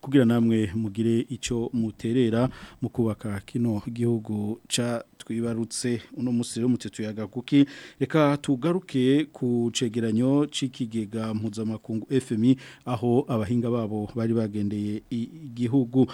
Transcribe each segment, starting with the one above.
kugira namwe mugire ico muterera mu kubaka kino gihugu ca twibarutse uno munsi rero mutse tuyagakuki reka tugaruke ku cegeranyo c'ikigega mpuzamakungu FMI aho abahinga babo bari bagendeye igihugu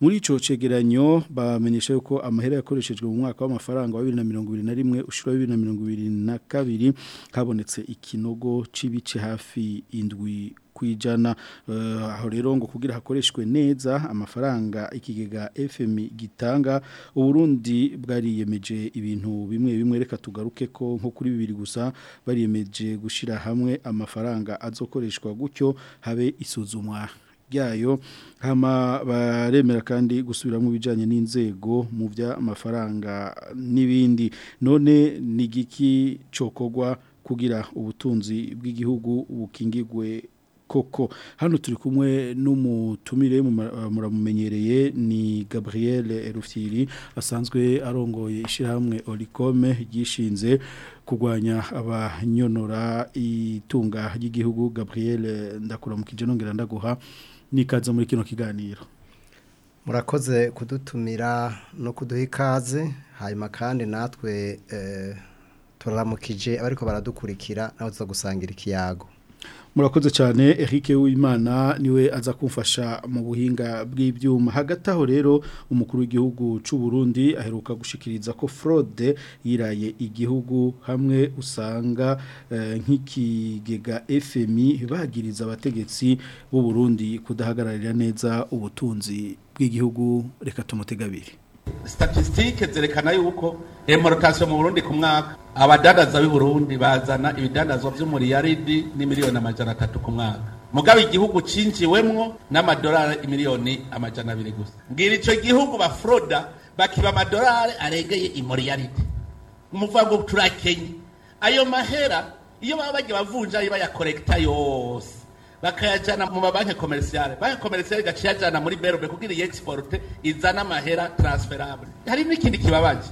muri icyo cyegeranyo bamenyesha yuko amahera yakoreshejwe mu mwaka w'amafaranga wa bibiri na mirongo irindwi na rimwe ushura mirongo irindwi na kabiri habonetse ikinogo cy'ibice hafi indwi kwijana eh, aho rero ngo kugira hakoreshwe neza amafaranga ikigega FM gitanga uburundi bwariyemeje ibintu bimwe bimwe reka tugaruke ko nko kuri bibiri gusa bariyemeje gushira hamwe amafaranga azokoreshwa gutyo habe isuzumwa byayo ryayo baremera kandi gusubira mu ibijyanye n'inzego mu by'amafaranga n'ibindi none ni igiki cyokorwa kugira ubutunzi bw'igihugu bukingigwe koko hano turi kumwe n'umutumire muramumenyereye ni gabriel rufyiri asanzwe arongoye ishyirahamwe orikome ryishinze kugwanya abanyonora itunga ry'igihugu gabriel ndakuramukije nongera ndaguha n'ikaze muri kino kiganiro murakoze kudutumira no kuduha ikaze hanyuma kandi natwe eh, turaramukije abariko baradukurikira nawe tuza gusangira ikiyago murakoze cyane Eric w'Imana niwe aza kumfasha mu buhinga bw'ibyuma hagati rero umukuru w'igihugu cy'u Burundi aheruka gushikiriza ko fraude yiraye igihugu hamwe usanga eh, nk'ikigega FMI bagiriza abategetsi b'u Burundi kudahagararira neza ubutunzi bw'igihugu reka tumutega statisitike zerekana yuko imporotasiyo mu burundi ku mwaka abadandaza b'i burundi bazana ibidandazwa by'umuriyaridi ni miliyoni amajana atatu ku mwaka mugabo igihugu cinjiwemwo n'amadolari imiliyoni amajana abiri gusa mbwira icyo gihugu bafroda bakiba amadolari arengeye imoriyaride umuvuga ngo turakenye ayo mahera iyo baba bagiye bavunja bayakorekita yose bakayajyana mu mabanki komerisiyale banki komerisiyale igaca iyajyana muri berube kugira iyi egisiporute izane amahera taransiferabure hari n'ikindi kibabaje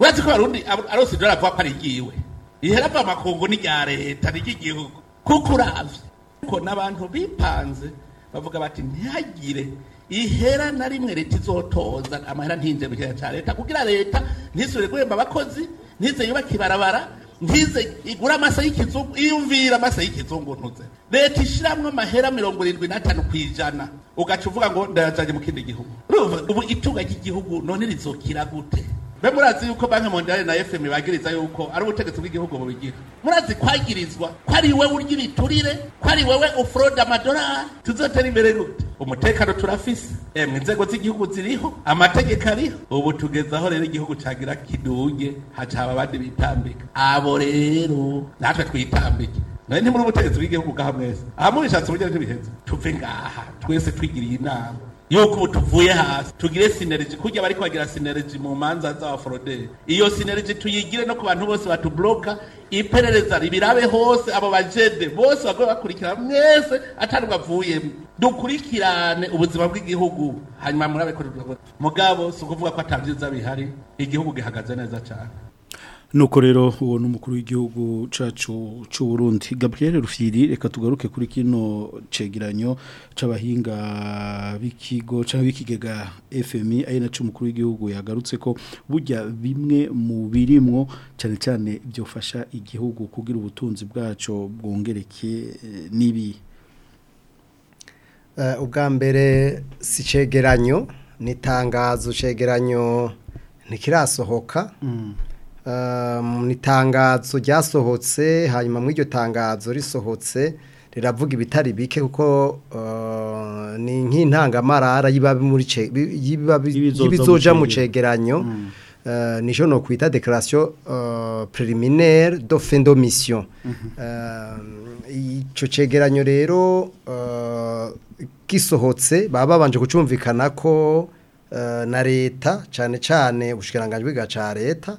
uretse ko hari undi arose idorari avuga ko ari igiwe ihera ava amakungu n'irya leta n'iry'igihugu kuko urabye kuko n'abantu bipanze bavuga bati ntihagire ihera na rimwe leta izotoza amahera ntinjire mu kigega cya leta kugira leta ntisubire guhemba abakozi ntize yubake ibarabara ntize igura amase y'ikizungu iyumvira amase y'ikizungu ntuze leta ishyiramo amahera mirongo irindwi n'atanu ku ijana ugaca uvuga ngo ndayajyanye mu kindi gihugu ubu itunga ry'igihugu none rizokira gute be murazi yuko banki mondiale na fm bagiriza yuko ari ubutegetsi bw'igihugu bubigira murazi kwagirizwa ko ari wowe urya ibiturire ko ari wowe ufurode amadolari tuzotera imbere gute umutekano turafise emwe inzego z'igihugu ziriho amategeko ariho ubu tugeze aho rero igihugu cagira kiduge hacaba abandi bitambika abo rero natwe twitambike nari ntimuri ubutegetsi bw'igihugu bwaha mwese aha mubishatse uburyo ntibiheze tuve ngaha twese twigiriye inama yuko ubu tuvuye hasi tugire sineriji kujya bari kubagira sinergi mu manza z'abaforoderi iyo sinergi tuyigire no ku bantu bose batuburoka iperereza ribirabe hose abo bajede bose bagore bakurikira mwese atari bavuyemo dukurikirane ubuzima bw'igihugu hanyuma murabe ko mugabo si ukuvuga ko atabyiza bihari igihugu gihagaze neza cyane nuko rero uwo n’umukuru w'igihugu cacu cy'u Burundi Gabriel Rufyiri reka tugaruke kuri kino cegeranyo c'abahinga b'ikigo cyangwa b'ikigega FMI ari naco umukuru w'igihugu yagarutse ko burya bimwe mu birimo cyane cyane byofasha igihugu kugira ubutunzi bwacu bwongereke nibi eh, ubwa mbere si cegeranyo ni tangazo cegeranyo ntikirasohoka mm. Ehm, ni itangazo ryasohotse hanyuma muri iryo tangazo risohotse riravuga ibitari bike kuko ehm, ni nk'intangamarara y'ibizoja mu cegeranyo mm. ehm, nijo no kwita declaration preliminaire de fin de mission mm-hmm. ico cegeranyo rero gisohotse baba babanje kucumvikana ko na leta cyane cyane ubushikiranganje bwa leta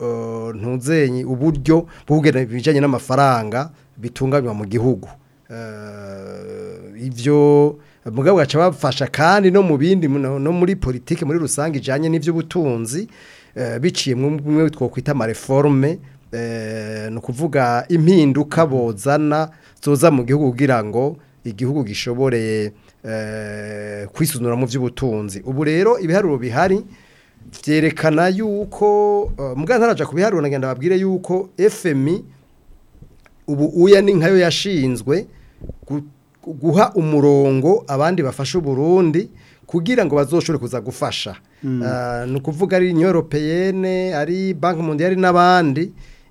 Eh, ntuzenye uburyo bwo kugena n'amafaranga bitunganywa mu gihugu eh, ibyo mugabo gaca bafasha kandi no mu bindi no muri politiki muri rusange ijyanye n'iby'ubutunzi eh, biciye mu bimwe twakwita amareforme ni ukuvuga impinduka bozana zoza mu gihugu kugira ngo igihugu gishobore kwisunura mu by'ubutunzi ubu rero ibiharuro bihari byerekana yuko uh, mbwa ntaraja kubiharura ngenda babwire yuko Fmi ubu uya ni nkayo yashinzwe guha umurongo abandi bafasha Burundi kugira ngo bazoshore kuza gufasha mm. uh, ni ukuvuga ari inyoropeyene ari banki mundiyari n'abandi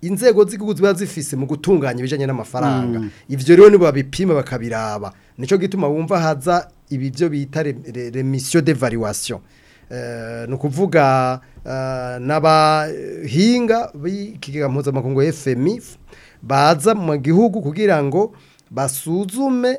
inzego z'igihugu ziba zifise mu gutunganya ibijyanye n'amafaranga mm. ibyo rero nibo babipima bakabiraba nicyo gituma wumva haza ibi byo bita remisiyo de valuwasiyo eh, ni ukuvuga eh, n'abahinga b'ikigega mpuzamakungu fmi baza mu gihugu kugira ngo basuzume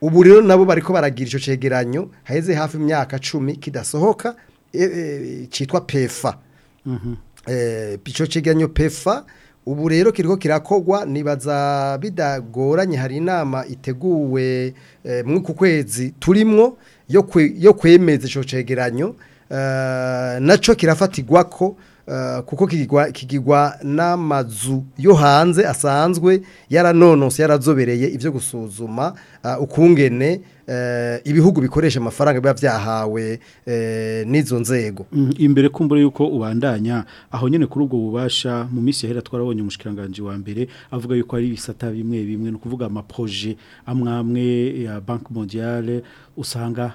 ubu rero nabo bariko baragira icyo cyegeranyo haheze hafi imyaka cumi kidasohoka e, e, cyitwa pefa mhm. eh, icyo cyegeranyo pefa ubu rero kiriko kirakogwa nibaza bidagoranye hari inama iteguwe eh, mw'uku kwezi turimwo yo kwemeza ico cegeranyo eh, nacyo kirafatirwa ko Eh, kuko kigigwa n'amazu yo hanze asanzwe yaranononse yarazobereye ibyo gusuzuma eh, ukungene eh, ibihugu bikoresha amafaranga biba byahawe n'izo nzego mm, imbere kumbura yuko ubandanya aho nyine kuri ubwo bubasha mu minsi yahera twarabonye umushikiranganji wa mbere avuga yuko ari ibisata bimwe bimwe ni ukuvuga amaproje amwamwe ya banki mondiale usanga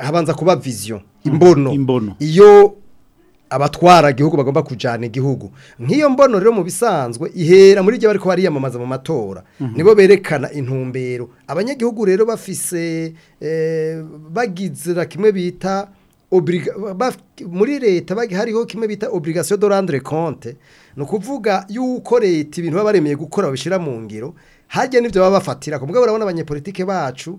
habanza kuba viziyo mm. imbono iyo abatwara igihugu bagomba kujyana igihugu nk'iyo mbono rero mu bisanzwe ihera muri ibyo bari bariyamamaza mu matora mhm. nibo berekana intumbero abanyagihugu rero bafise eh, bagizira kimwe bita muri leta hariho kimwe bita obligation de rendre compte ni ukuvuga yuko leta ibintu baba baremeye gukora babishyira mu ngiro hajya n'ibyo baba bafatira ku mbuga barabona abanyepolitike bacu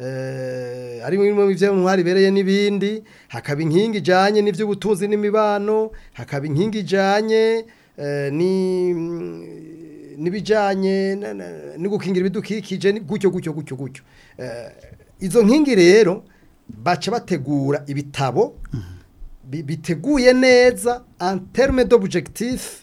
Eh, ari mu iby'intwari ibereye n'ibindi hakaba inkingi ijyanye n'iby'ubutunzi n'imibano hakaba inkingi ijyanye eh, mm, n'ibijyanye no gukingira ibidukikije gutyo gutyo gutyo gutyo eh, izo nkingi rero bace bategura ibitabo mm-hmm. biteguye neza anterme d'objectif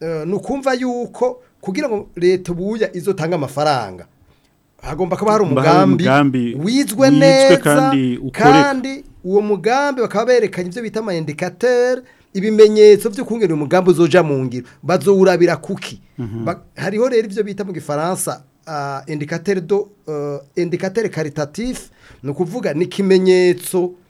eh, ni ukumva yuko kugira ngo leta ubuya izotanga amafaranga hagomba kuba hari umugambi wizwe neza kandi uwo mugambi bakaba berekanye ibyo bita ama ibimenyetso byo kungera umugambi uzoja mu ngiro bazowurabira kuki mhm. hariho rero ibyo bita mu gifaransa ah, indikateur do eh, indikateur caritatif ni ukuvuga ni ikimenyetso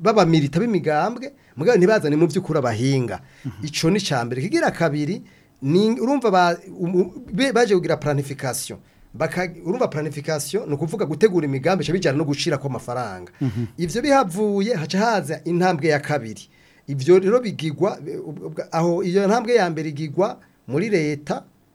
babamirita b'imigambwe mugabo ntibazane mu by'ukuri abahinga mm-hmm. icyo ni cya mbere kigira kabiri urumva baje kugira paranifikasiyo urumva planification ni ukuvuga gutegura imigambi bica bijyana no gushira kw'amafaranga mhm. ibyo bihavuye haca haza intambwe ya kabiri ibyo rero bigigwa aho iyo ntambwe ya mbere igigwa muri leta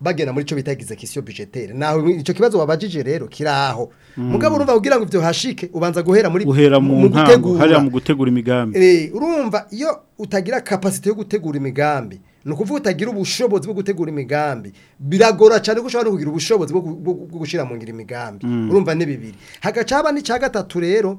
bagenda muri cyo bita execution budgetaire naho ico kibazo wabajije rero kiraho mm. mugabo urumva kugira ngo ivyo hashike ubanza guhera muri guhera mu gutegura hari mu gutegura imigambi eh urumva iyo utagira capacity yo gutegura imigambi ni ukuvuga utagira ubushobozi bwo gutegura imigambi biragora cyane ko ushobora kugira ubushobozi bwo gushyira mu ngiro imigambi mm. urumva ni bibiri hagacaba n'icya gatatu rero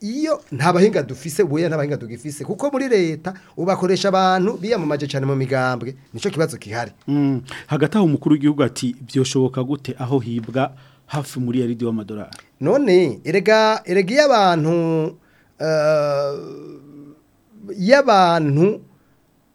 iyo nta bahinga dufise buya nta bahinga tugifise kuko muri leta ubakoresha abantu biyamamaje cyane mu migambwe nico kibazo kihari mm. hagataho umukuru w'igihugu ati byoshoboka gute aho hibwa hafi muri yaridi madolari none erega erega y'abantu uh, eh, y'abantu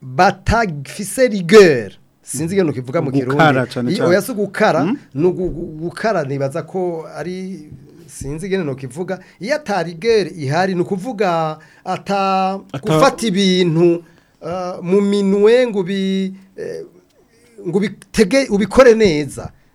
batagifise rigueur sinzi iyo nukivuga mu kirundi oya se mm. gukara no gukara nibaza ko ari sinzi igene no kivuga iyo atari ihari ni ukuvuga ata gufata ibintu ah, mu minwe ngo ubi eh, ngo ubitege ubikore neza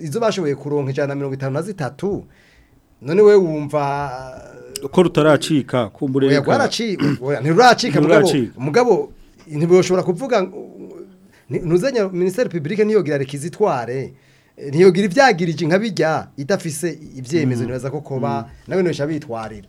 izo bashoboye kuronka ijana mirongo itanu na zitatu none we wumva eh, ko rutaracika kumbureka ntiruracika mugabo ntibushobora kuvuga ntuzenya minisiteri publike niyo gira reka izitware ntiyogira ibyagirije nk'abijya idafise ibyemezo mm. nibaza ko kuba mm. nawe ntushya bitwarira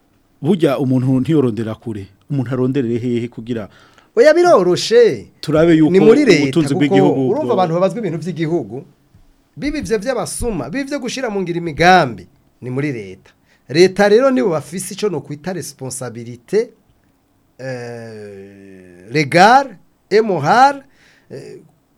burya umuntu ntiyorondera kure umuntu aronderere hehe kugira oya biroroshe turabe yuko ni muri leta kuko urumva abantu babazwa ibintu by'igihugu bibi byo by'abasuma bibi byo gushyira mu ngira imigambi ni muri leta leta rero nibo bafise icyo no ukwita resiponsabirite euh, regare emuhari euh,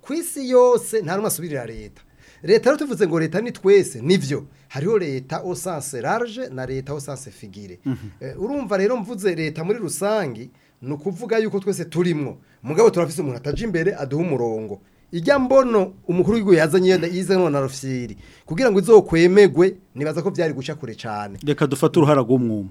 ku isi yose nta n'umwe leta leta rero tuvuze ngo leta ni twese nibyo hariho leta au sens large na leta au sens figure mhm. eh, urumva rero mvuze leta muri rusangi ni ukuvuga yuko twese turimwo mugabo turafise umuntu ataje imbere aduha umurongo ijya mbono umukuru w'igihugu yazanye yize none arofisiri kugira ngo izokwemegwe nibaza ko byari guca kure cyane reka dufata uruhara rw'umwuma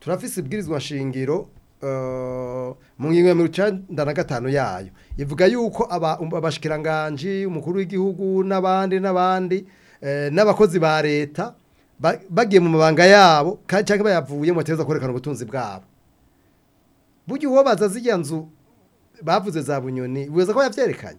turafise ibwirizwa shingiro Eh, mu ngingo ya mirongo icyenda na gatanu yayo ivuga yuko um, abashikiranganji umukuru w'igihugu n'abandi n'abandi eh, n'abakozi ba leta bagiye mu mabanga yabo kandi cyangwa bayavuyemo bateza kwerekana ubutunzi bwabo burya uwo baza zijya nzu bavuze za bunyoni wibaza ko yabyerekanye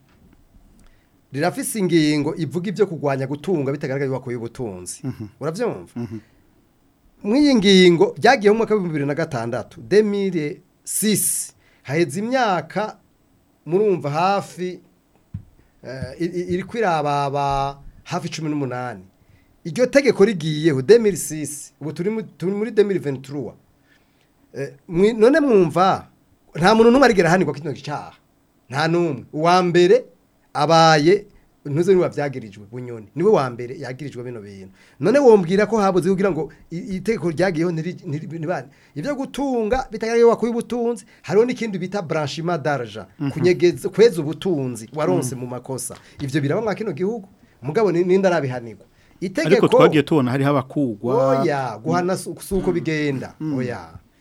rirafise ingingo ivuga ibyo kurwanya gutunga bitagaragara yuko wakuye ubutunzi mhm. urabyumva mu mhm. iyi ngingo byagiyeho mu mwaka w'ibihumbi bibiri na gatandatu demire sisi haheze imyaka murumva hafi eh, iri kwirababa hafi cumi n'umunani iryo tegeko rigiyeho demiri sisi ubu turi muri demiri venturuwa eh, none mwumva nta muntu n'umwe arigera ahanirwa kino cyaha nta n'umwe uwa mbere abaye ntuzi niba byagirijwe bunyoni niwe wa mbere yagirijwe bino bintu none wombwira ko habuze kugira ngo iteko ryagiyeho ibyo gutunga bitari wakuye ubutunzi hariho n'ikindi bita branchima d'argent mhm. kweza ubutunzi waronse mhm. mu makosa ibyo biraba mwa kino gihugu mugabo n'inda arabihanirwa itegeko ariko twagiye tubona hariho abakugwa oya guhana si uko mm. bigenda mm. oya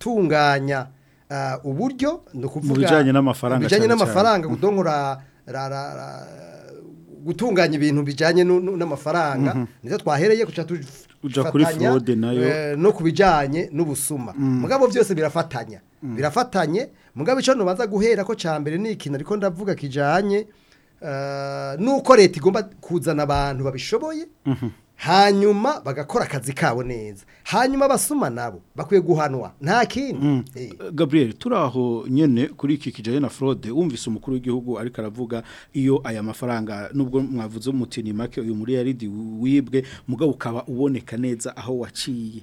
gutunganya uh, uburyo ni ukuvuga mu bijyanye n'amafaranga bijyanye n'amafaranga gutungura gutunganya ibintu bijyanye n'amafaranga mm-hmm. nizo twahereye guca uja kuri fraude nayo eh, no kubijanye n'ubusuma mm. mugabo byose birafatanya mm. birafatanye mugabo ico nubanza guhera ko cambere n'ikintu ariko ndavuga kijanye eh, nuko leta igomba kuzana abantu babishoboye mhm. hanyuma bagakora akazi kabo neza hanyuma basuma nabo bakwiye guhanwa nta kindi mm. eh. gaburiyeri turaho nyine kuri iki kijyanye na forode wumvise umukuru w'igihugu ariko aravuga iyo aya mafaranga nubwo mwavuze muti ni make uyu muri yaridi wibwe mugabo ukaba uboneka neza aho waciye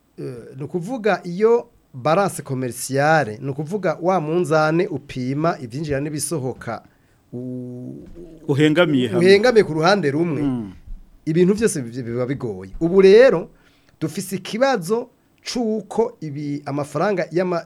eh, ni ukuvuga iyo baranse commerciale ni ukuvuga wa munzane upima ibyinjira n'ibisohoka uhengamiye hamwe uhengamiye ku ruhande rumwe mm. ibintu byose biba bigoye ubu rero dufise ikibazo cy'uko amafaranga yama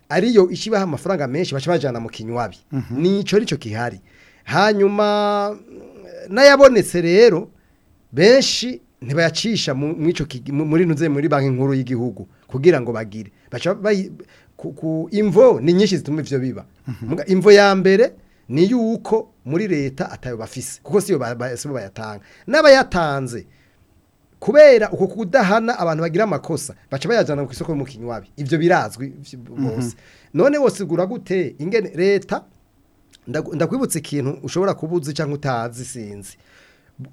ariyo ikibaha amafaranga menshi baca bajyana mu kinywabi nicyo mhm. nicyo kihari hanyuma n'ayabonetse rero benshi ntibayacisha mu muri ntuze muri banki nkuru y'igihugu kugira ngo bagire ku imvo ni nyinshi zituma ibyo biba mhm. imvo ya mbere ni yuko muri leta atayo bafise kuko siyo bayatanga n'abayatanze kubera uko kudahana abantu bagira amakosa baca bayajyana ku isoko y'umukinywabi ibyo birazwi mhm. bose none wose ugura gute ingene leta ndakwibutsa ikintu ushobora kubuzi cyangwa utazi sinzi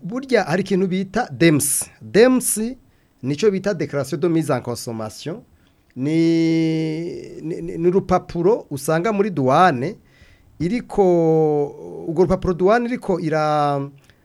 burya hari ikintu bita demusi demusi nicyo bita dekarasiyo do mize en ni urupapuro usanga muri duwane iriko urwo rupapuro duwane iriko ira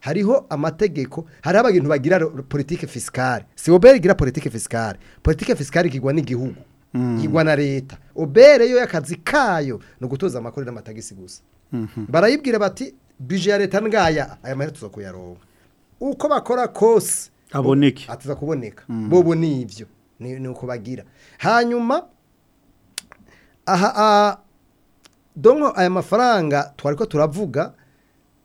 hariho amategeko hari abantu bagira politike fiscale. si obere igira politike fiscale, politike fiscale kigwa n'igihugu hmm. igwa na leta obere yo y'akazi kayo ni ugutoza amakuru n'amatagisi gusa hmm. barayibwira bati bije ya leta ngaya aya mahera tuza kuyaronga uko bakora kose aboneke atuza kuboneka bobo ni ibyo ni uko bagira hanyuma aha donko aya mafaranga twari ko turavuga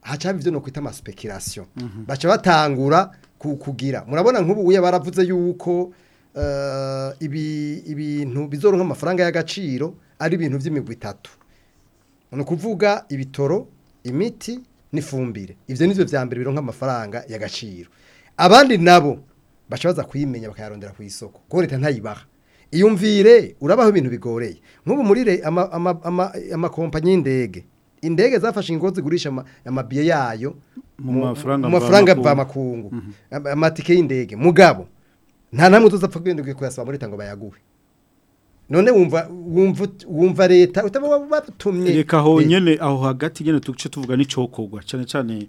hacamo ibyo no kwita amasipekerasiyo mhm. baca batangura kugira murabona nk'ubu uya baravuze yuko eh, ibi ibintu bizoronka amafaranga y'agaciro ari ibintu by'imigwi itatu ni ukuvuga ibitoro imiti n'ifumbire ibyo ni byo bya mbere bironka amafaranga y'agaciro abandi nabo baca baza kuyimenya bakayarondera ku isoko kuko leta ntayibaha iyumvire urabaho ibintu bigoreye nk'ubu muri amakompanyi y'indege indege zafashe ingozi zigurisha amabiye yayo mu mafaranga mvamakungu mhm. amatike y'indege mugabo nta namwe utazapfa kugenda kuyasaba muri tango bayaguhe none wumva wumva wumva leta utaba watumye reka aho nyene aho hagati nyene tuce tuvuga n'icokogwa cyane cyane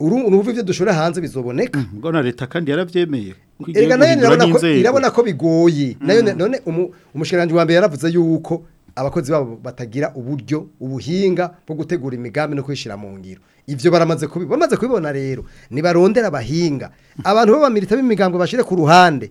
urumva ibyo dushora hanze bizoboneka ubwo mm, na leta kandi yarabyemeye erega nayo irabona ko bigoye mm. nayo none umushikiranganji wa mbere yaravuze yuko abakozi babo batagira uburyo ubuhinga bwo gutegura imigambi no kwishyira mu ngiro ibyo baramaze kubibona bamaze kubibona rero nibarondera abahinga abantu bo bamirita b’imigambo bashyire ku ruhande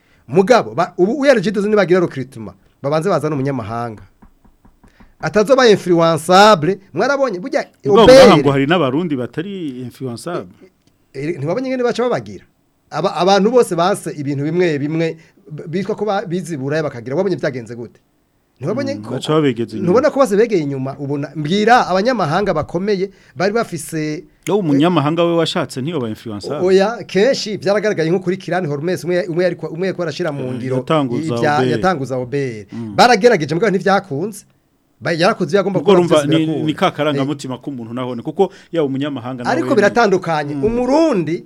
mugabo ubu uya regidezo nibagira recruitment babanze bazana umunyamahanga atazobaye influençable mwarabonye burya obere ngo hari n'abarundi batari influençable eh, eh, ntibabonye ngene baca babagira aba abantu bose base ibintu bimwe bimwe bitwa ko bizibura bakagira wabonye byagenze gute ntibabonye mm, ko ntubona ko base begeye inyuma ubona mbwira abanyamahanga bakomeye bari bafise yo umunyamahanga we washatse ntiyo ba influencer oya kenshi byaragaragaye nko kuri Kirani Hormes umwe umwe ariko umwe ko arashira mu eh, ngiro yatanguza obere mm. baragerageje mbwa ntivyakunze yarakuze yagomba kuba ni ka karangamutima k'umuntu nahone kuko ya umunyamahanga ariko biratandukanye mm. umurundi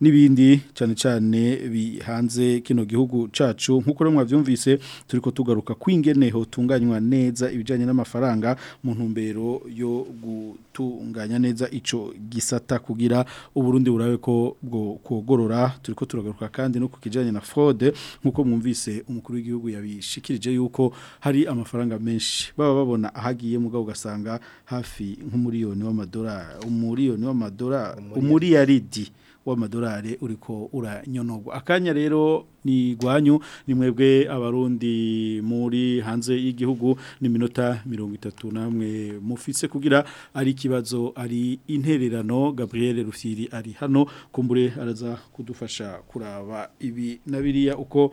n'ibindi cyane cyane bihanze kino gihugu cacu nk'uko rero byumvise turi tugaruka kw'ingene tunganywa neza ibijyanye n'amafaranga mu ntumbero yo gutunganya neza icyo gisata kugira uburundi burabe ko bwo kogorora turi turagaruka kandi no ku kijyanye na forode nk'uko mwumvise umukuru w'igihugu yabishikirije yuko hari amafaranga menshi baba babona ahagiye mugabo ugasanga hafi nk'umuriyoni w'amadolari umuriyoni w'amadolari umuriyaridi w'amadolari uri ko uranyonorwa akanya rero ni rwanyu ni mwebwe abarundi muri hanze y'igihugu ni minota mirongo itatu namwe mufitse kugira ari ikibazo ari intererano gabriel rusiri ari hano kumbure araza kudufasha kuraba ibi na biriya uko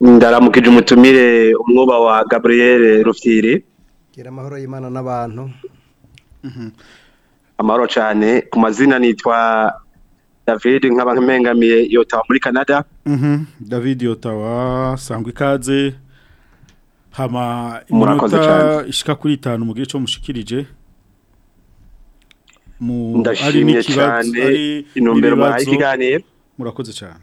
ndaramukije umutumire umwoba wa Gabriel rufiri gira amahoro y'imana n'abantu mhm. amahoro cyane ku mazina nitwa david nk'abamengamiye yotawa muri canada mhm. david yotawa sangwa ikaze hama iminota ishika kuri itanu mu gihe cyo mushikirije ndashimye cyane intumbero muhaye ikiganiro murakoze cyane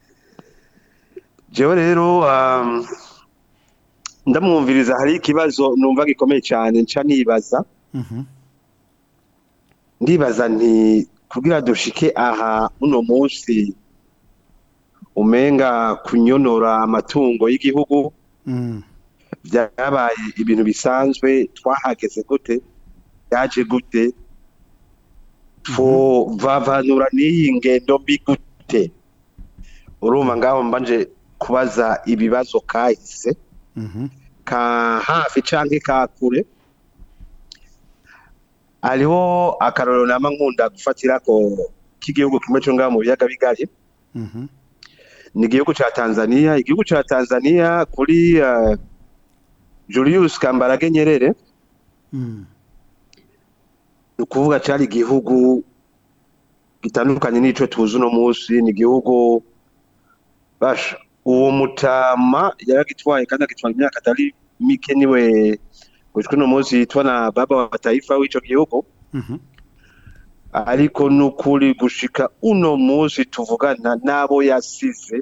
jewe rero um, ndamwumviriza hari ikibazo numva gikomeye cyane nca nibaza mhm. ndibaza ni kugira dushike aha uno munsi umenga kunyonora amatungo y'igihugu mm. byabaye ibintu bisanzwe twahageze gute yaje gute tuvavanura mm-hmm. n'iyi ngendo mbi gute urumva ngaho mbanje kubaza ibibazo kahise mm-hmm. ka hafi canke ka kure hariho akarorero nama nkunda gufatirako k'igihugu kimwe cyo mu biyaga bigari mhm. ni igihugu cha tanzania igihugu cha tanzania kuri uh, julius kambarage nyerere mm. ni ukuvuga cyari igihugu gitandukanye n'icyo tuzi uno munsi ni gihugu basha uwo mutama yaragitwaye kandi akitwaye imyaka tari mike niwe gushwa uno munsi yitwa baba wa taifa w'ico gihugu mhm. ariko nukuri gushika uno munsi tuvugana n'abo yasize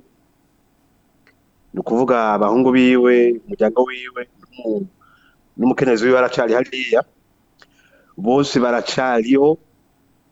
ni abahungu biwe umuryango wiwe numukenezi wiwe aracari hariya bose baracariho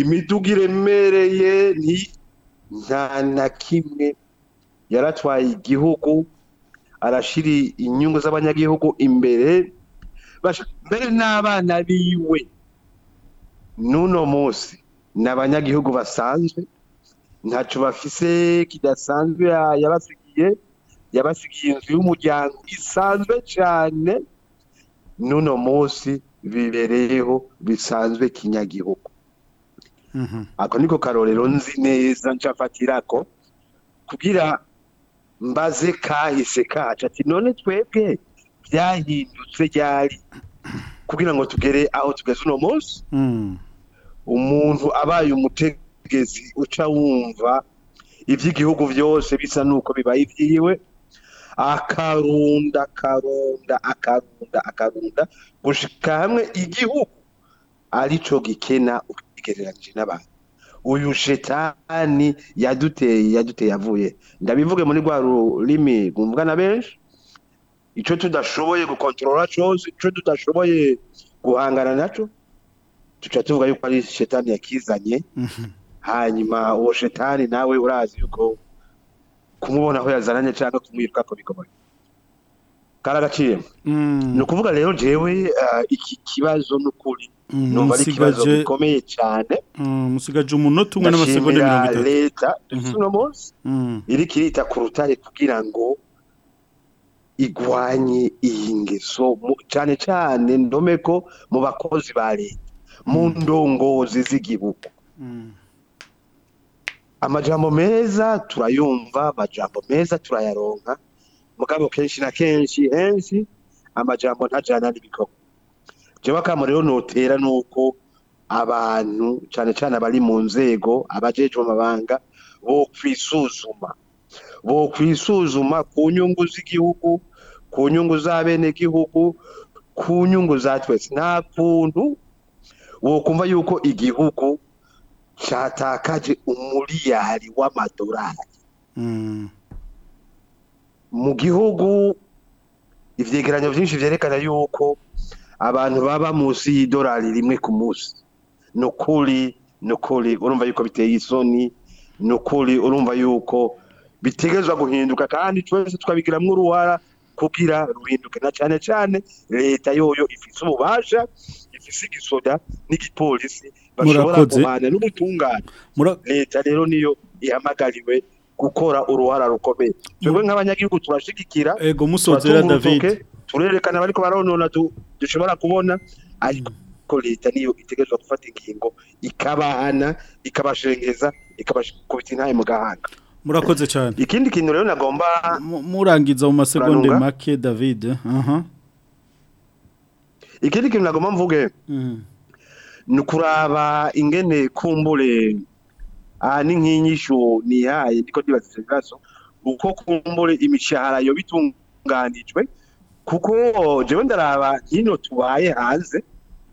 imiduga iremereye nta na kimwe yaratwaye igihugu arashyira inyungu z'abanyagihugu imbere mbere n'abana biwe n'uno munsi ni abanyagihugu basanzwe ntacyo bafise kidasanzwe yabasigiye yabasigiye inzu y'umuryango isanzwe cyane n'uno munsi bibereyeho bisanzwe kinyagihugu mhm. ako niko karorero nzi neza nshafatira ko kugira mbaze kahise kacu ati none twebwe byahindutse ryari kugira ngo tugere aho tugeze uno munsi hmm. umuntu abaye umutegezi uca wumva iby'igihugu byose bisa n'uko bibaye ibyiwe akarunda akarunda akarunda akarunda gushika hamwe igihugu aricyo gikena ukigereranyije n'abantu uyu shetani yaduteye yaduteye yavuye ndabivuge muri rwa rurimi rwumvwa na benshi icyo tudashoboye gukontorora cyose icyo tudashoboye guhangana nacyo tuca tuvuga yuko ari shetani yakizanye hanyuma uwo shetani nawe urazi yuko aho yazananye cyangwa kumwiruka ko bikomeye karagaciyemo mm. ni ukuvuga rero njyewe eh, iki kibazo n'ukuri mm, numva ari ikibazo gikomeye cyane mm, musigaje umunota umwe n'amasegonda mirongo itatu leta mhm. uno munsi iri kirita ku rutare kugira ngo igwanye iyi ngeso cyane cyane ndome ko mu bakozi ba leta mu ndongozi z'igihugu amajambo meza turayumva amajambo meza turayaronka mugabo kenshi na kenshi henshi amajambo ntajana n'ibikorwa jewe akamo rero notera nuko abantu cane cane abari mu nzego abajejwe amabanga bo kwisuzuma bo kwisuzuma ku nyungu z'igihugu ku nyungu z'abenegihugu ku nyungu za twese nta kuntu wokumva yuko igihugu catakaje umuriyari w'amadorari mm. mu gihugu ivyegeranyo vyinshi vyerekana yuko abantu baba musi y'idolari rimwe ku munsi ni ukuri urumva yuko biteye isoni ni urumva yuko bitegezwa guhinduka kandi twese twabigiramwo uruhara kugira ruhinduke na cyane cane leta yoyo ifise ububasha ifise igisoda n'igipolisi bashobora kumana n'ubutungane leta rero niyo ihamagariwe gukora uruhara rukomeye twebwe nk'abanyagihugu turashigikira ego musozera david turerekana bariko baronona dushobora kubona ariko leta niyo itegerezwa gufata ingingo ikabahana ikabashengeza ikabakubita intaye mu gahanga murakoze cyane ikindi kintu rero nagomba murangiza mu masegonde make david ikindi kintu nagomba mvuge mhm. ni ukuraba ingene kumbure aha ni nk'inyishu nihaye ndiko ndibaza ivyo bibazo uko kumbure imishahara yoba itunganijwe kuko jewe ndaraba hino tubaye hanze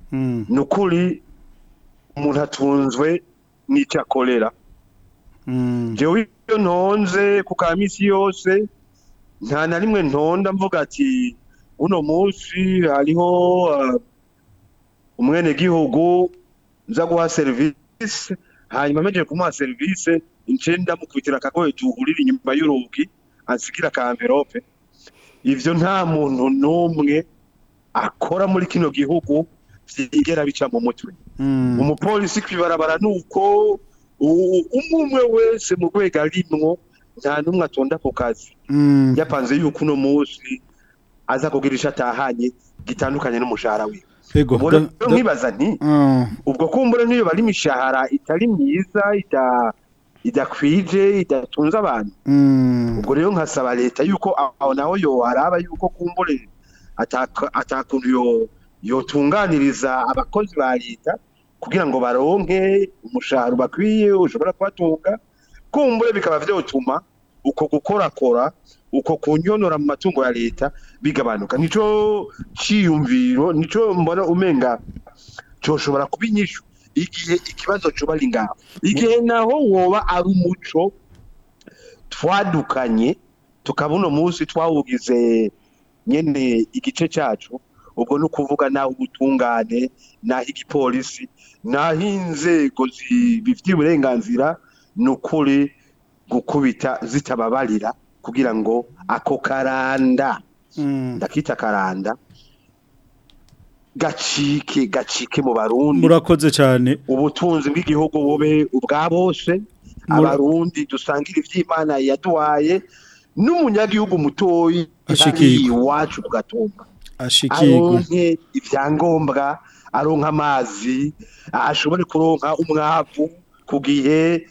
hmm. nukuri ukuri umuntu atunzwe n'ico akorera hmm. jewe iyo ntonze ku kamisi yose nta na rimwe ntonda mvuga ati uno munsi hariho ah, umwenegihugu nza guha serivisi hanyuma amenyeje kumuha serivisi incenda mukubitira akagoye tuhurira inyuma y'urugi ansigira ka envelope ivyo nta muntu n'umwe akora muri kino gihugu vyigera bica mu mutwe mm. umupolisi kwibarabara nuko umwe wese mu rwego arimwo nta n'umwe atonda ku kazi mm. yapanze yuko uno munsi aza kugira atahanye gitandukanye n'umushahara wiwe nkibaza nti mm. ubwo kumbura niyo bari imishahara itari myiza ita idakwije idatunze abantu mm. ubwo rero nkasaba leta yuko aho naho yoharaba yuko kumbura atakuntu yotunganiriza abakozi ba leta kugira ngo baronke umushahara bakwiye ushobora kubatunga kumbure bikaba byotuma uko gukorakora uko kunyonora mu matungo ya leta bigabanuka nico ciyumviro nico mbona umenga coshobora kuba igihe ikibazo cuba ringabo igihe naho woba ari umuco twadukanye tukabuno munsi twawugize nyene igice cyacu ubwo no kuvuga na ubutungane na igipolisi naho inzego zibifitiye uburenganzira nukuri gukubita zitababarira kugira ngo ako karanda hmm. ndakita karanda gacike gacike mu barundi murakoze cyane ubutunzi bw'igihugu bube bose abarundi dusangira iby'imana yaduhaye n'umunyagihugu mutoyi iwacu tugatunga aronke ibyangombwa aronka amazi ashobore kuronka umwavu ku gihe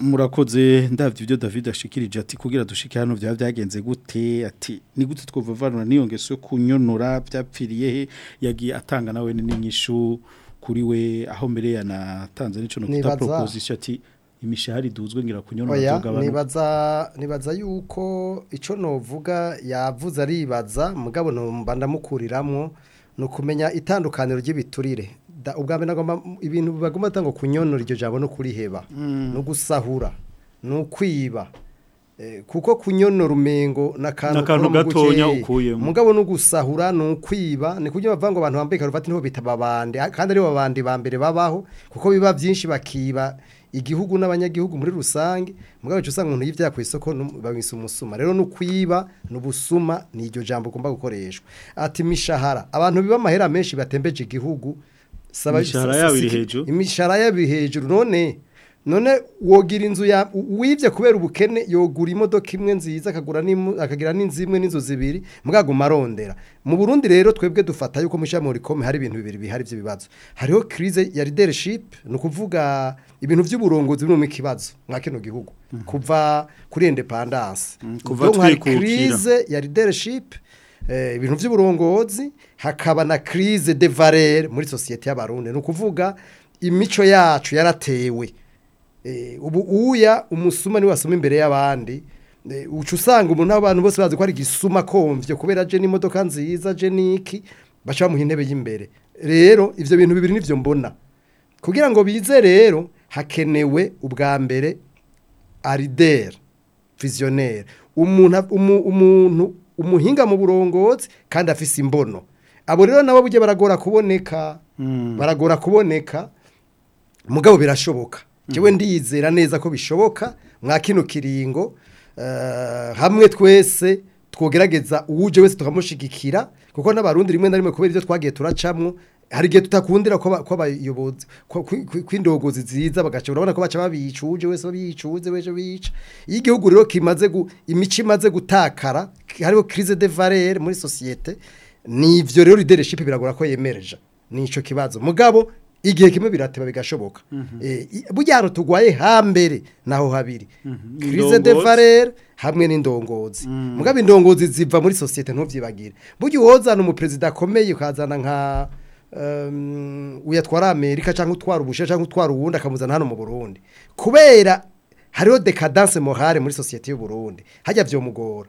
murakoze ndabyo ibyo david ashikirije ati kugira dushike hano byaba byagenze gute ati ni gute twavuvanura n'iyo ngeso yo kunyonora byapfiriye he yagiye atanga nawe n'inyishu kuri we aho mbere yanatanze n'icyo kuta proposition ati imishahari duzwe ngira kunyonora nibaza nibaza yuko icyo novuga yavuze aribaza mugabo numva ndamukuriramwo ni kumenya itandukaniro ry'ibiturire ubwa mbere nagomba ibintu bagomba atanga kunyonora iryo jabo no kuriheba mm. no gusahura no kwiba eh, kuko kunyonora umengo n'akantu gatonya ukuyemo mugabo no gusahura ni ukwiba ni kurya bavuga ngo abantu bambaye karuvati niho bita babande kandi aribo babande ba mbere babaho kuko biba byinshi bakiba igihugu n'abanyagihugu muri rusange mugabo usanga umuntu yibya ku isoko bamwisa umusuma rero no kwiba n'ubusuma ni iryo jambo ugomba gukoreshwa ati mishahara abantu biba amahera menshi batembeje igihugu imishahara yabo iri hejuru imishahara yabo hejuru none none wogira inzu ya wibye kubera ubukene yogura imodoka imwe nziza akagura akagira n'inzu imwe n'inzu zibiri mugaguma arondera mu burundi rero twebwe dufata yuko mu ishyamurikome hari ibintu bibiri bihari bibazo. hariho kirize ya leadership ni ukuvuga ibintu by'uburongozi birimo ikibazo mwa kino gihugu mm-hmm. kuva kuri independance mm-hmm. kuva twikukira kirize ya leadership Eh, ibintu by'uburongozi hakaba na crise de valeur muri societe y'abarundi no kuvuga imico yacu yaratewe eh, ubu uya umusuma ni wasoma imbere y'abandi eh, uca usanga umuntu abantu bose bazi ko ari igisuma komvyo kubera je n'imodoka nziza je niki baca bamuha intebe y'imbere rero ivyo bintu bibiri nivyo mbona kugira ngo bize rero hakenewe ubwa mbere arider visionnaire umuntu umuntu umuhinga mu burongozi kandi afise imbono abo rero nabo burya baragora kuboneka hmm. baragora kuboneka mugabo birashoboka njyewe hmm. ndiyizera neza ko bishoboka mwa kino kiringo eh, hamwe twese twogerageza uwuje wese tukamushigikira kuko n'abarundi rimwe na rimwe kubera ibyo twagiye turacamwo hari igihe tutakundira ko abayobozi ko indogozi ziza bagaca urabona ko baca babicuje wese babicuze weje bica igihugu rero kimaze imici imaze gutakara hariho crise de valeur muri societe nivyo rero leadership biragora ko yemereje nico kibazo mugabo igihe kimwe birateba bigashoboka mhm. eh, bujyaro tugwaye hambere naho habiri mhm. crise de valeur hamwe n'indongozi mhm. mugabo indongozi ziva muri societe ntuvyibagire bujye uhozana umuprezida akomeye ukazana nka Ehm, uyatwara amerika cyangwa utwara ubushe cyangwa utwara uwundi akamuzana hano mu burundi kubera hariho dekadanse mohare muri sosiyete y'uburundi hajya byomugora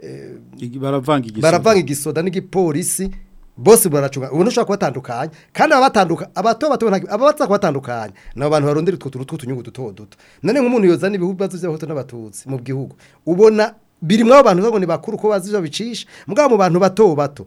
eh, baravanga igisoda n'igipolisi bose baracunga ubu ntushobora kubatandukanya kandi ababatandukanya abato bato ababatsa kubatandukanya ni abantu barondera utwo tuntu tw'utunyungu duto duto none nk'umuntu yozana ibibazo by'abahutu n'abatutsi mu gihugu ubona biri muri bantu ntabwo ni bakuru uko bazi ibyo bicisha mbwa mu bantu bato bato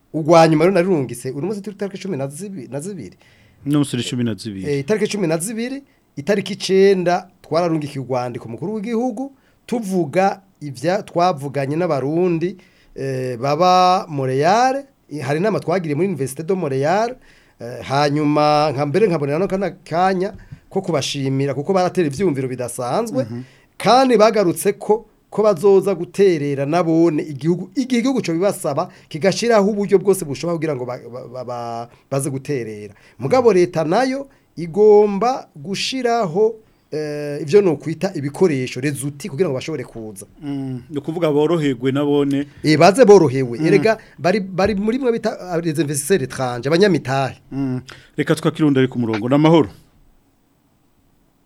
urwa nyuma rero narurungitse uri munsi y'uturutari cumi na zibiri n'umusoro cumi na eh, itariki cumi na zibiri itariki icyenda twararungikiye urwandiko mukuru w'igihugu tuvuga ibya twavuganye n'abarundi eh, baba moreyare hari nama twagiriye muri iniverisite do moreyare eh, hanyuma nka mbere nkabonera no kano kanya ko kubashimira kuko baratera ibyiyumviro bidasanzwe mhm. kandi bagarutse ko ko bazoza guterera nabone igihugu igihugu cyo bibasaba kigashiraho uburyo bwose bushobora kugira ngo baze guterera mugabo leta nayo igomba gushiraho eh, ibyo ni ukwita ibikoresho rezuti kugira ngo bashobore kuza mm, ni ukuvuga boroherwe nabone eh, baze borohewe mm. erega bari muri mwe bita rezenveseri ah, etranje abanyamitahe mm. reka twakirunda ari ku murongo n'amahoro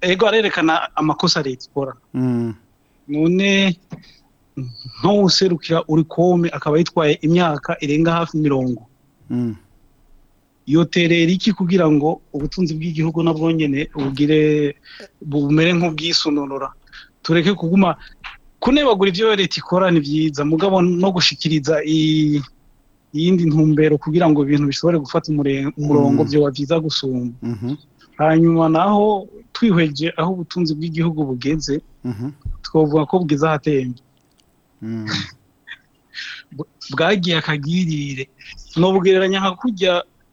ego arerekana amakosa leta ikora mm. none ntuwuserukira uri kome akaba yitwaye imyaka irenga hafi mirongo mm. yoterera iki kugira ngo ubutunzi bw'igihugu nabwo nyine bugire bumere nk'ubwisononora tureke kuguma kunebagura ibyo leta ikora ni byiza mugabo no gushikiriza iyindi ntumbero kugira ngo ibintu bishobore gufata umurongo mm. byoba byiza gusumba mm-hmm. hanyuma naho twihweje aho ubutunzi bw'igihugu bugeze mhm. twavuga ko bwiza ahatemba mm. bwagiye akagirire nubugereranya kujya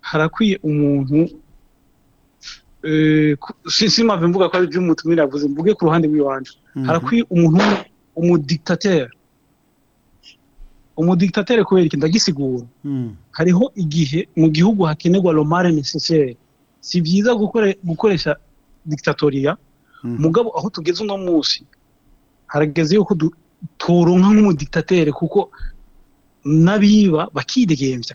harakwiye umuntu eh, simave mvuga ko ari ibyo umutumire yavuze mvuge ku ruhande rw'iwanjye mhm. harakwiye umuntu umudiktateri umudiktateri kubera iki ndagisigura hariho igihe mu gihugu hakenerwa romare necessaire si byiza gukoresha dictatoriya hmm. mugabo aho tugeze uno munsi harageze yuko turonka nk'umudictatere kuko n'abiba bakidegembya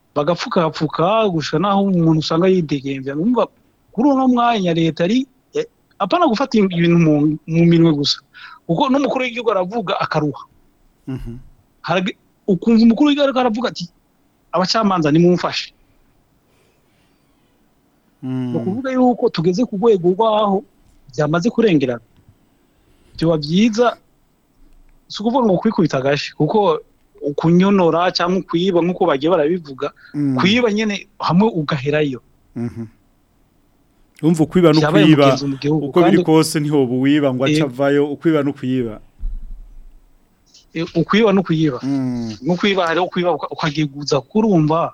bagapfukapfuka gusa naho umuntu usanga yidegemvya numva kuri uno mwanya leta ari eh, apana gufata ibintu mu minwe gusa kuko n'umukuru w'igihugu aravuga akaruha mhm. ukumva umukuru w'igihugu aravuga ati abacamanza nimumfashe mm. ni ukuvuga yuko tugeze ku rwego rw'aho byamaze kurengerana byaba byiza si ukuvuga ngo kwikubita agashi kuko kunyonora cyangwa kuyiba nk'uko bagiye barabivuga mm. kuyiba nyine hamwe ugaherayo wumva mm-hmm. ukwiba no kuyiba uko biri kose ntiho buwiba ngo eh. acavayo ukwiba no kuyiba eh, ukwiba no kuyiba mm. no kuyiba hariho kuyiba ukagiguza kurumva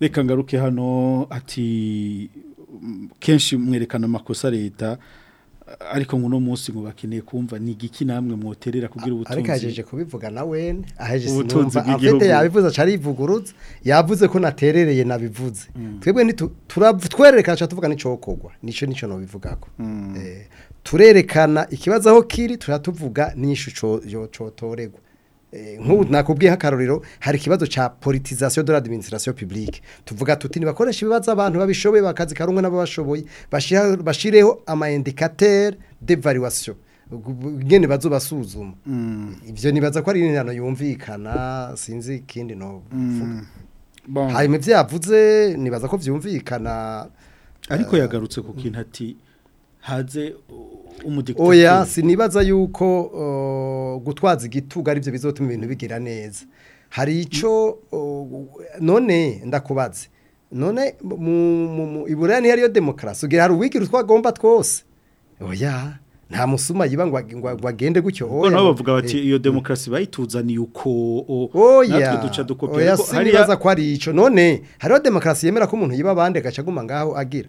reka ngaruke hano ati kenshi mwerekana amakosa leta ariko ngo uno munsi ngo bakeneye kumva ni igiki namwe mwoterera kugira ubutunzi ariko ahejeje kubivuga na wene sinumva afite yabivuze acari ivugurutse yavuze ko naterereye nabivuze mm. twebwe turerekana cyangwa tuvuga n'icokorwa nicyo nicyo nabivugako mm. eh, turerekana ikibazo aho kiri turatuvuga n'inyishu cotorerwa Eh, nk'ubu nakubwiye akarorero hari ikibazo cya politizasiyo de l'administration publique tuvuga tuti nibakoresha ibibazo abantu babishoboye bakazikara umwe n'ababashoboye bashireho ama indicateur d'evaluation ngene bazobasuzuma mm. ivyo nibaza ko ari intano yumvikana sinzi kindi no mm. bon hanyuma ivyo yavuze nibaza ko vyumvikana ariko yagarutse ku kintu ati haze umudiktatori oya sinibaza yuko gutwaza igitugu aribyo bizotuma ibintu bigira neza hari icyo none ndakubaze none mu iburane iyo ariyo demokarasi ugira hari uwigira twagomba agomba twose oya nta musuma yiba ngo agende gutyo hoya nabo bavuga bati eh. iyo demokarasi bayituzaniye uko natwe duca dukopera ko hariya ko ari icyo none hariho demokarasi yemera ko umuntu yiba abandi agaca aguma ngaho agira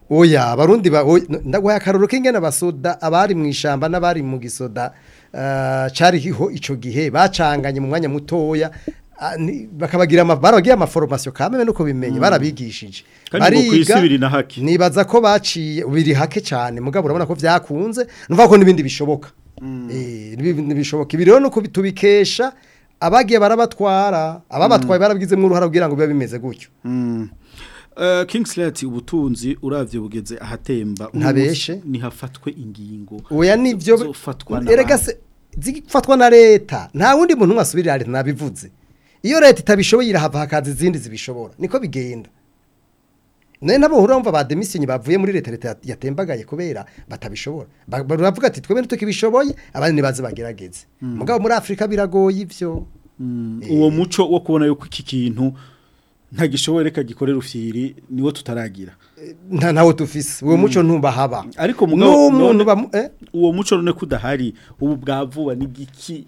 oya abarundi ndaguhaye akaruru k'ingana basoda abari mu ishyamba n'abari mu gisoda Eh, cyari hiho icyo gihe bacanganye mu mwanya mutoya ah, bakabagira barabagira amaforomasiyo kamere nuko bimenye hmm. barabigishije bariga nibaza ko baciye biri hake cyane mugabo urabona ko byakunze numva ko n'ibindi bishoboka hmm. eh, bishoboka ibi rero nuko tubikesha abagiye barabatwara ababatwaye hmm. barabwizemo uruhare kugira ngo bimeze gutyo Eh, Kingsley ubutunzi uravye bugeze ahatemba ntabeshe nihafatwe ingingo oya nivyo erega zifatwa na leta nta wundi muntu wasubirira leta nabivuze iyo leta itabishoboye irahava hakaza izindi zibishobora niko bigenda nayo nabo urumva ba demisiyo bavuye muri leta leta yatembagaye kubera batabishobora baravuga ati twebwe ntukibishoboye abandi ntibaze bagerageze mm. mugabo muri afurika biragoye ibyo mm. eh. uwo muco wo kubona yo iki kintu nta gishoboreka gikorera ufyiri niwo tutaragira nta nawo dufise uwo hmm. muco ntubahaba ariko mugabo eh? uwo muco none kudahari ubu bwavuba n'igiki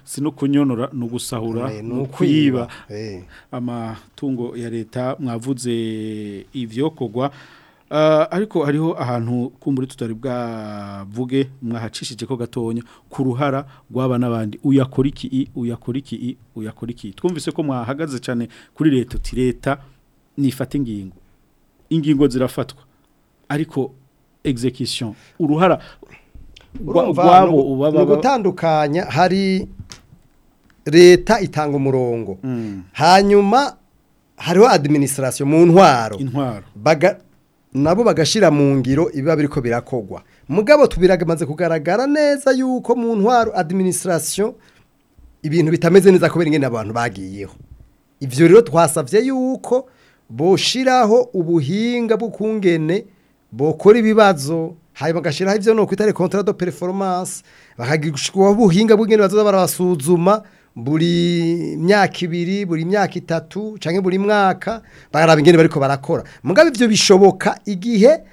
si no kunyonora ni ugusahura ni ukwiba eh. amatungo ya leta mwavuze ibyo kugwa Eh, ariko hariho ahantu kumbure tutari bwavuge mwahacishije ko gatonya ku ruhara rwaba n'abandi uyakora iki uyakora iki uyakora twumvise ko mwahagaze cyane kuri leta uti leta nifata ingingo ingingo zirafatwa ariko execution uruhara rwabo ni gutandukanya hari leta itanga umurongo mm. hanyuma hariho administration mu ntwaro intwaro nabo bagashyira mu ngiro ibiba biriko birakogwa mugabo tubiragamaze kugaragara neza yuko mu ntwaro administration ibintu bitameze neza kubera ingene abantu bagiyeho ivyo rero twasavye yuko boshiraho ubuhinga bw'ukungene bokora ibibazo hanyuma bagashiraho ivyo no kwitare contrat de performance bakagishwa ubuhinga bw'ingene bazoza barabasuzuma buri myaka ibiri buri myaka itatu cyangwa buri mwaka bagaraba ingene bariko barakora mugabe ivyo bishoboka igihe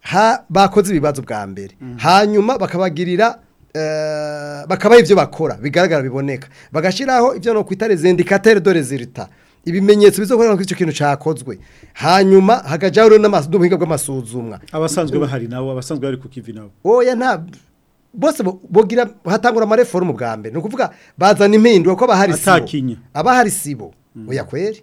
ha bakoze ibibazo bwa mbere mm hanyuma bakabagirira uh, eh, bakabaye ivyo bakora bigaragara biboneka bagashiraho ivyo no kwita les indicateurs de résultat ibimenyetso bizokora ko icyo kintu cyakozwe hanyuma hagajaho n'amaso n'ubuhinga bw'amasuzumwa abasanzwe bahari nabo abasanzwe bari kukivi nabo oya nta bose bogira hatangura amareforumu bwa mbere ni ukuvuga bazana impindwa ko bahari sibo abahari sibo mm. oya kweri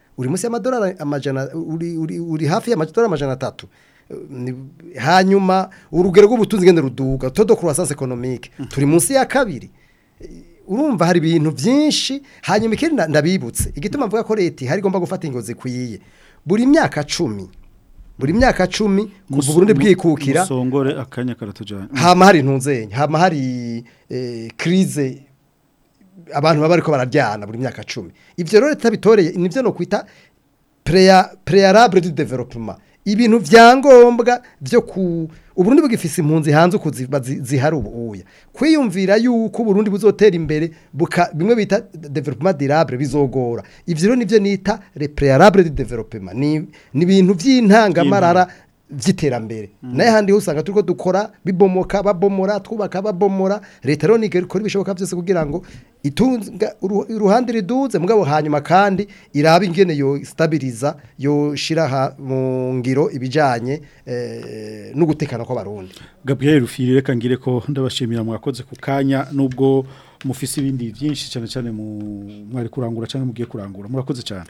uri munsi y'amadolari amajana uri hafi y'amadolari amajana atatu hanyuma urugero rw'ubutunzi ngende ruduga todo croissance economique mm. turi munsi ya kabiri urumva hari ibintu byinshi hanyuma ikindi ndabibutse igituma mvuga ko leta ihari igomba gufata ingozi kwiye buri myaka cumi buri myaka cumi kuva uburundi bwikukira musongore akanya karatujyanye hama hari ntunzenye hama hari eh, kirize abantu baba ariko bararyana buri myaka cumi ivyo rero leta bitoreye nivyo no kwita preya preyarable development ibintu byangombwa byo ku uburundi bwifise impunzi hanze uko zihari ubuya kwiyumvira yuko Burundi buzotera imbere bimwe bita development durable bizogora ivyo rero nivyo nita reparable de development ni ibintu by'intangamarara by'iterambere mhm. nayo handi usanga turi ko dukora bibomoka babomora twubaka babomora leta rero ikora ibishoboka byose kugira ngo itunga uruhande riduze mugabo hanyuma kandi iraba ingene yo sitabiriza yoshira mu ngiro ibijyanye eh, no gutekana kw'abarundi gabriel rufiri reka ngire ko ndabashimira mwakoze ku kanya nubwo mufise ibindi byinshi cyane cyane mu mwari kurangura cyane mugiye kurangura murakoze cyane